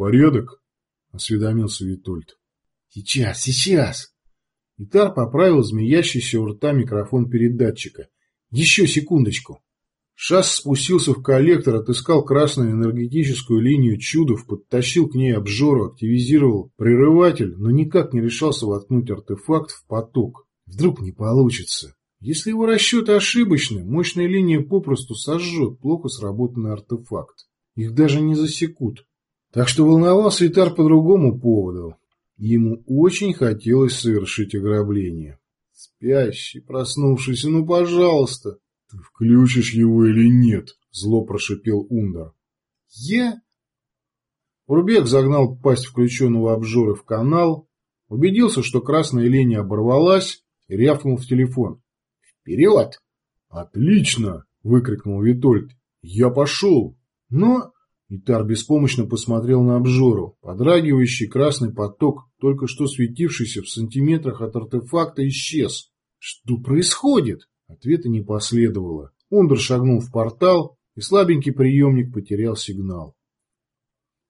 «Порядок?» — осведомился Витольд. «Сейчас, сейчас!» Итар поправил змеящийся у рта микрофон передатчика. «Еще секундочку!» Шас спустился в коллектор, отыскал красную энергетическую линию чудов, подтащил к ней обжору, активизировал прерыватель, но никак не решался воткнуть артефакт в поток. Вдруг не получится. Если его расчеты ошибочны, мощная линия попросту сожжет плохо сработанный артефакт. Их даже не засекут. Так что волновался Итар по другому поводу. Ему очень хотелось совершить ограбление. Спящий, проснувшийся, ну пожалуйста. Ты включишь его или нет? Зло прошипел Ундар. Я? Урбек загнал пасть включенного обжора в канал, убедился, что красная линия оборвалась, и рявкнул в телефон. «Вперед!» «Отлично!» — выкрикнул Витольд. «Я пошел!» Но Итар беспомощно посмотрел на обжору. Подрагивающий красный поток, только что светившийся в сантиметрах от артефакта, исчез. «Что происходит?» Ответа не последовало. Ундер шагнул в портал, и слабенький приемник потерял сигнал.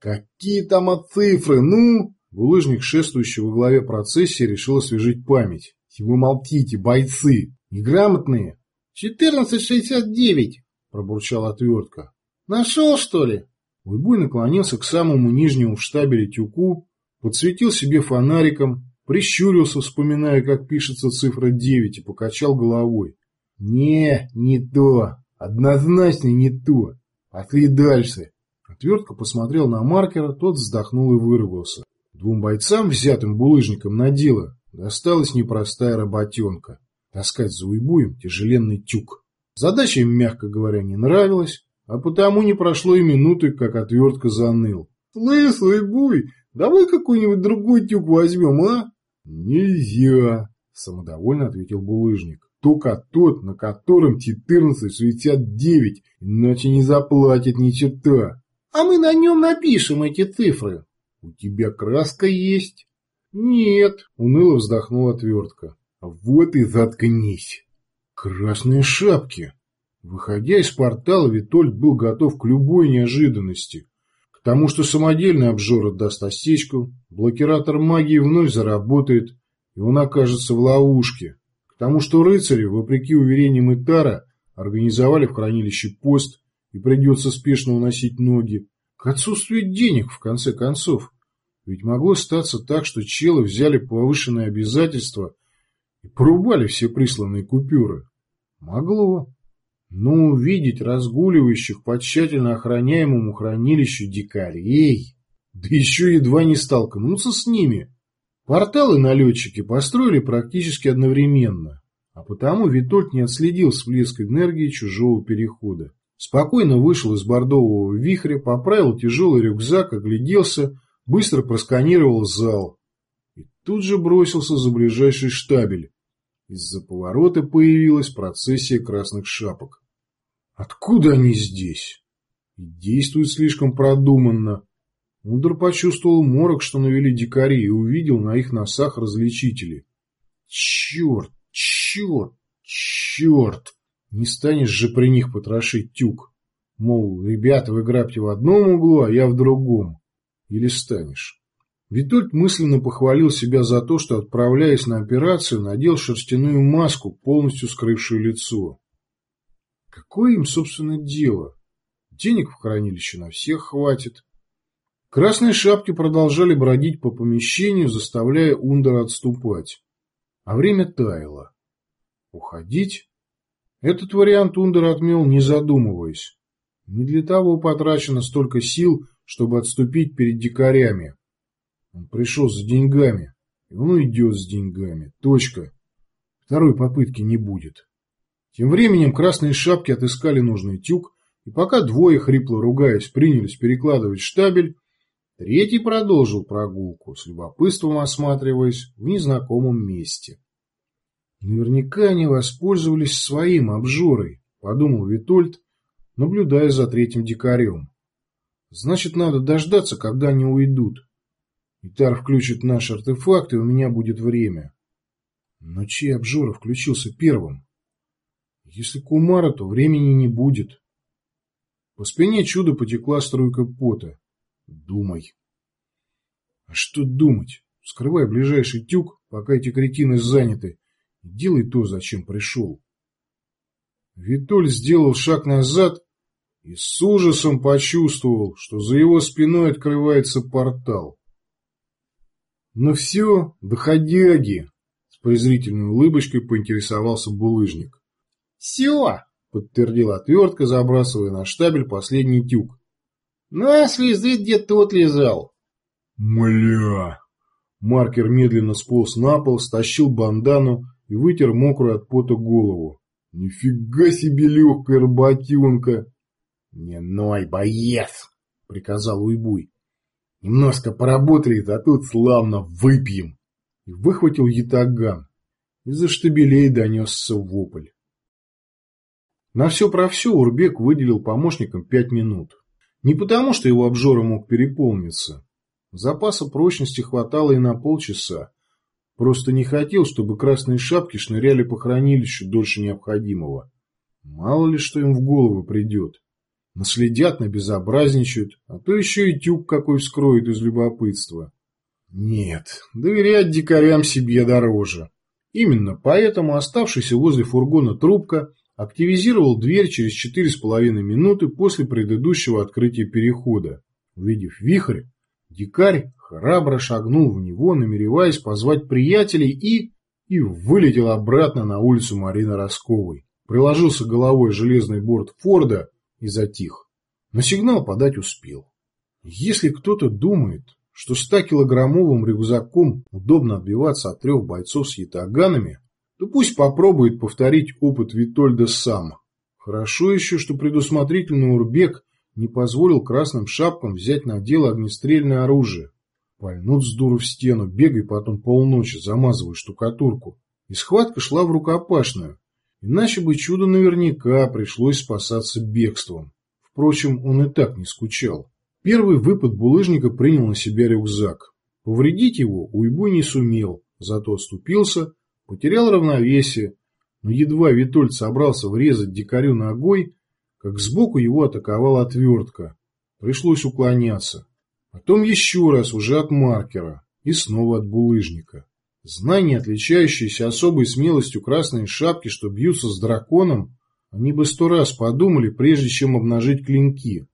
«Какие там от цифры? Ну?» Булыжник, шествующий во главе процессии, решил освежить память. «Вы молчите, бойцы! Неграмотные!» «Четырнадцать шестьдесят девять!» – пробурчал отвертка. «Нашел, что ли?» Уйбуй наклонился к самому нижнему в штабеле тюку, подсветил себе фонариком, прищурился, вспоминая, как пишется цифра 9, и покачал головой. «Не, не то. Однозначно не то. Пошли дальше». Отвертка посмотрел на маркера, тот вздохнул и вырвался. Двум бойцам, взятым булыжником на дело, досталась непростая работенка. Таскать за уйбуем тяжеленный тюк. Задача им, мягко говоря, не нравилась, а потому не прошло и минуты, как отвертка заныл. «Слышь, Уйбуй, давай какой-нибудь другой тюк возьмем, а?» «Нельзя», – самодовольно ответил булыжник. «Только тот, на котором 1469, иначе не заплатит ни черта». «А мы на нем напишем эти цифры». «У тебя краска есть?» «Нет», – уныло вздохнула отвертка. «Вот и заткнись». «Красные шапки». Выходя из портала, Витольд был готов к любой неожиданности. К тому, что самодельный обжор отдаст осечку, блокиратор магии вновь заработает, и он окажется в ловушке. К тому, что рыцари, вопреки уверениям Итара, организовали в хранилище пост, и придется спешно уносить ноги. К отсутствию денег, в конце концов. Ведь могло статься так, что челы взяли повышенные обязательства и порубали все присланные купюры. Могло. Но увидеть разгуливающих по тщательно охраняемому хранилищу дикарей, да еще едва не столкнуться с ними. Порталы налетчики построили практически одновременно, а потому Витольд не отследил всплеск энергии чужого перехода. Спокойно вышел из бордового вихря, поправил тяжелый рюкзак, огляделся, быстро просканировал зал и тут же бросился за ближайший штабель, из-за поворота появилась процессия красных шапок. Откуда они здесь? Действуют слишком продуманно. Мудр почувствовал морок, что навели дикари, и увидел на их носах различители. Черт, черт, черт! Не станешь же при них потрошить тюк. Мол, ребята, вы грабьте в одном углу, а я в другом. Или станешь? Витольд мысленно похвалил себя за то, что, отправляясь на операцию, надел шерстяную маску, полностью скрывшую лицо. Какое им, собственно, дело? Денег в хранилище на всех хватит. Красные шапки продолжали бродить по помещению, заставляя Ундера отступать. А время таяло. Уходить? Этот вариант Ундер отмел, не задумываясь. Не для того потрачено столько сил, чтобы отступить перед дикарями. Он пришел за деньгами, и он идет с деньгами. Точка. Второй попытки не будет. Тем временем красные шапки отыскали нужный тюк, и пока двое, хрипло ругаясь, принялись перекладывать штабель, третий продолжил прогулку, с любопытством осматриваясь в незнакомом месте. Наверняка они воспользовались своим обжорой, подумал Витольд, наблюдая за третьим дикарем. Значит, надо дождаться, когда они уйдут. Итар включит наш артефакт, и у меня будет время. Но чей обжора включился первым? Если Кумара, то времени не будет. По спине чудо потекла струйка пота. Думай. А что думать? Скрывай ближайший тюк, пока эти кретины заняты, делай то, зачем пришел. Витоль сделал шаг назад и с ужасом почувствовал, что за его спиной открывается портал. «Ну все, доходяги!» — с презрительной улыбочкой поинтересовался булыжник. «Все!» — подтвердила отвертка, забрасывая на штабель последний тюк. «На, слезы, где тот лежал!» «Мля!» Маркер медленно сполз на пол, стащил бандану и вытер мокрую от пота голову. «Нифига себе легкая работенка!» «Не ной, боец!» — приказал Уйбуй. «Немножко поработали, а тут славно выпьем!» И выхватил ятаган. Из-за штабелей донесся вопль. На все про все Урбек выделил помощникам пять минут. Не потому, что его обжора мог переполниться. Запаса прочности хватало и на полчаса. Просто не хотел, чтобы красные шапки шныряли по хранилищу дольше необходимого. Мало ли, что им в голову придет. Наследят, набезобразничают, а то еще и тюк какой вскроют из любопытства. Нет, доверять дикарям себе дороже. Именно поэтому оставшийся возле фургона трубка активизировал дверь через четыре с половиной минуты после предыдущего открытия перехода. Увидев вихрь, дикарь храбро шагнул в него, намереваясь позвать приятелей и... и вылетел обратно на улицу Марины Росковой. Приложился головой железный борт Форда и затих. Но сигнал подать успел. Если кто-то думает, что 100-килограммовым рюкзаком удобно отбиваться от трех бойцов с ятаганами, то пусть попробует повторить опыт Витольда сам. Хорошо еще, что предусмотрительный Урбек не позволил красным шапкам взять на дело огнестрельное оружие. Пальнут с дуру в стену, бегай потом полночи, замазывай штукатурку. И схватка шла в рукопашную. Иначе бы чудо наверняка пришлось спасаться бегством. Впрочем, он и так не скучал. Первый выпад булыжника принял на себя рюкзак. Повредить его Уйбуй не сумел, зато отступился Потерял равновесие, но едва Витольд собрался врезать дикарю ногой, как сбоку его атаковала отвертка. Пришлось уклоняться. Потом еще раз уже от маркера и снова от булыжника. Знания, отличающиеся особой смелостью красной шапки, что бьются с драконом, они бы сто раз подумали, прежде чем обнажить клинки.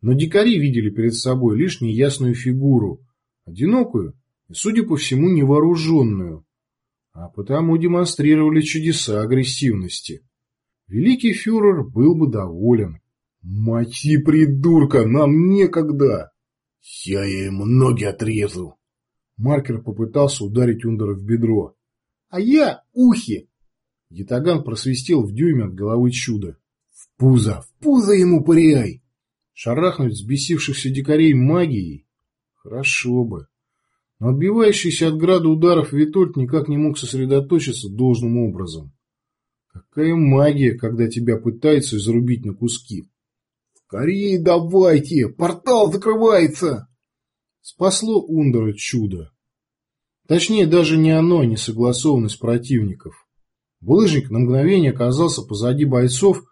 Но дикари видели перед собой лишь неясную фигуру, одинокую и, судя по всему, невооруженную, а потому демонстрировали чудеса агрессивности. Великий фюрер был бы доволен. «Мочи, придурка, нам некогда!» «Я ему ноги отрезал!» Маркер попытался ударить Ундера в бедро. «А я ухи!» Ятаган просвистел в дюйме от головы чуда. «В пузо! В пузо ему пыряй!» Шарахнуть взбесившихся дикарей магией? Хорошо бы но отбивающийся от града ударов Витольд никак не мог сосредоточиться должным образом. Какая магия, когда тебя пытаются изрубить на куски. «Скорее давайте! Портал закрывается!» Спасло Ундера чудо. Точнее, даже не оно, а несогласованность противников. Булыжник на мгновение оказался позади бойцов,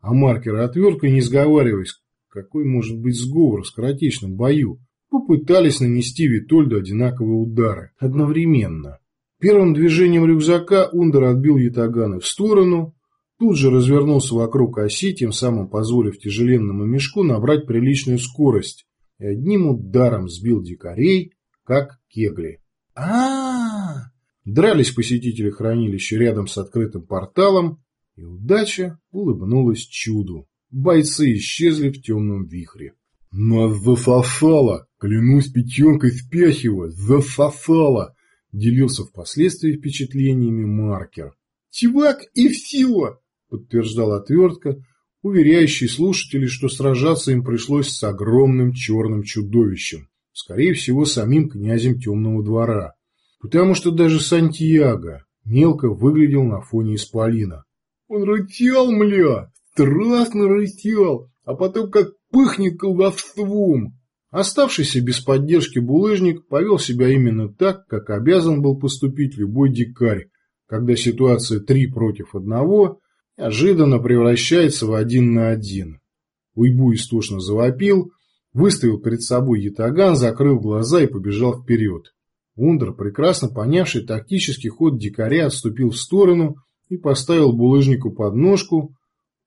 а маркеры отверткой, не сговариваясь, какой может быть сговор в скоротечном бою, попытались нанести Витольду одинаковые удары одновременно. Первым движением рюкзака Ундер отбил ятаганы в сторону, тут же развернулся вокруг оси, тем самым позволив тяжеленному мешку набрать приличную скорость, и одним ударом сбил дикарей, как кегли. А, -а, -а Дрались посетители хранилища рядом с открытым порталом, и удача улыбнулась чуду. Бойцы исчезли в темном вихре. «Нас засосало! Клянусь печенкой спящего! Засосало!» Делился впоследствии впечатлениями маркер. «Чувак, и все!» Подтверждал отвертка, уверяющий слушателей, что сражаться им пришлось с огромным черным чудовищем, скорее всего, самим князем Темного двора. Потому что даже Сантьяго мелко выглядел на фоне исполина. «Он рычал, мля! Страстно рычал! А потом как пыхнет колдовством. Оставшийся без поддержки булыжник повел себя именно так, как обязан был поступить любой дикарь, когда ситуация три против одного неожиданно превращается в один на один. Уйбу истошно завопил, выставил перед собой ятаган, закрыл глаза и побежал вперед. Ундер, прекрасно понявший тактический ход дикаря, отступил в сторону и поставил булыжнику подножку,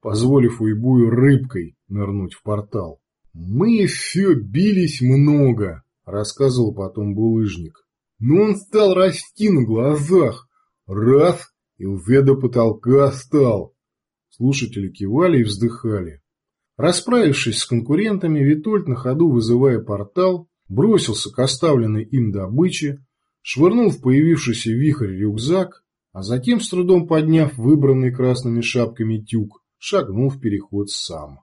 позволив уйбую рыбкой нырнуть в портал. «Мы все бились много», — рассказывал потом булыжник. «Но он стал расти на глазах. Раз, и уже до потолка стал». Слушатели кивали и вздыхали. Расправившись с конкурентами, Витольд на ходу вызывая портал, бросился к оставленной им добыче, швырнул в появившийся вихрь рюкзак, а затем, с трудом подняв выбранный красными шапками тюк, шагнул в переход сам.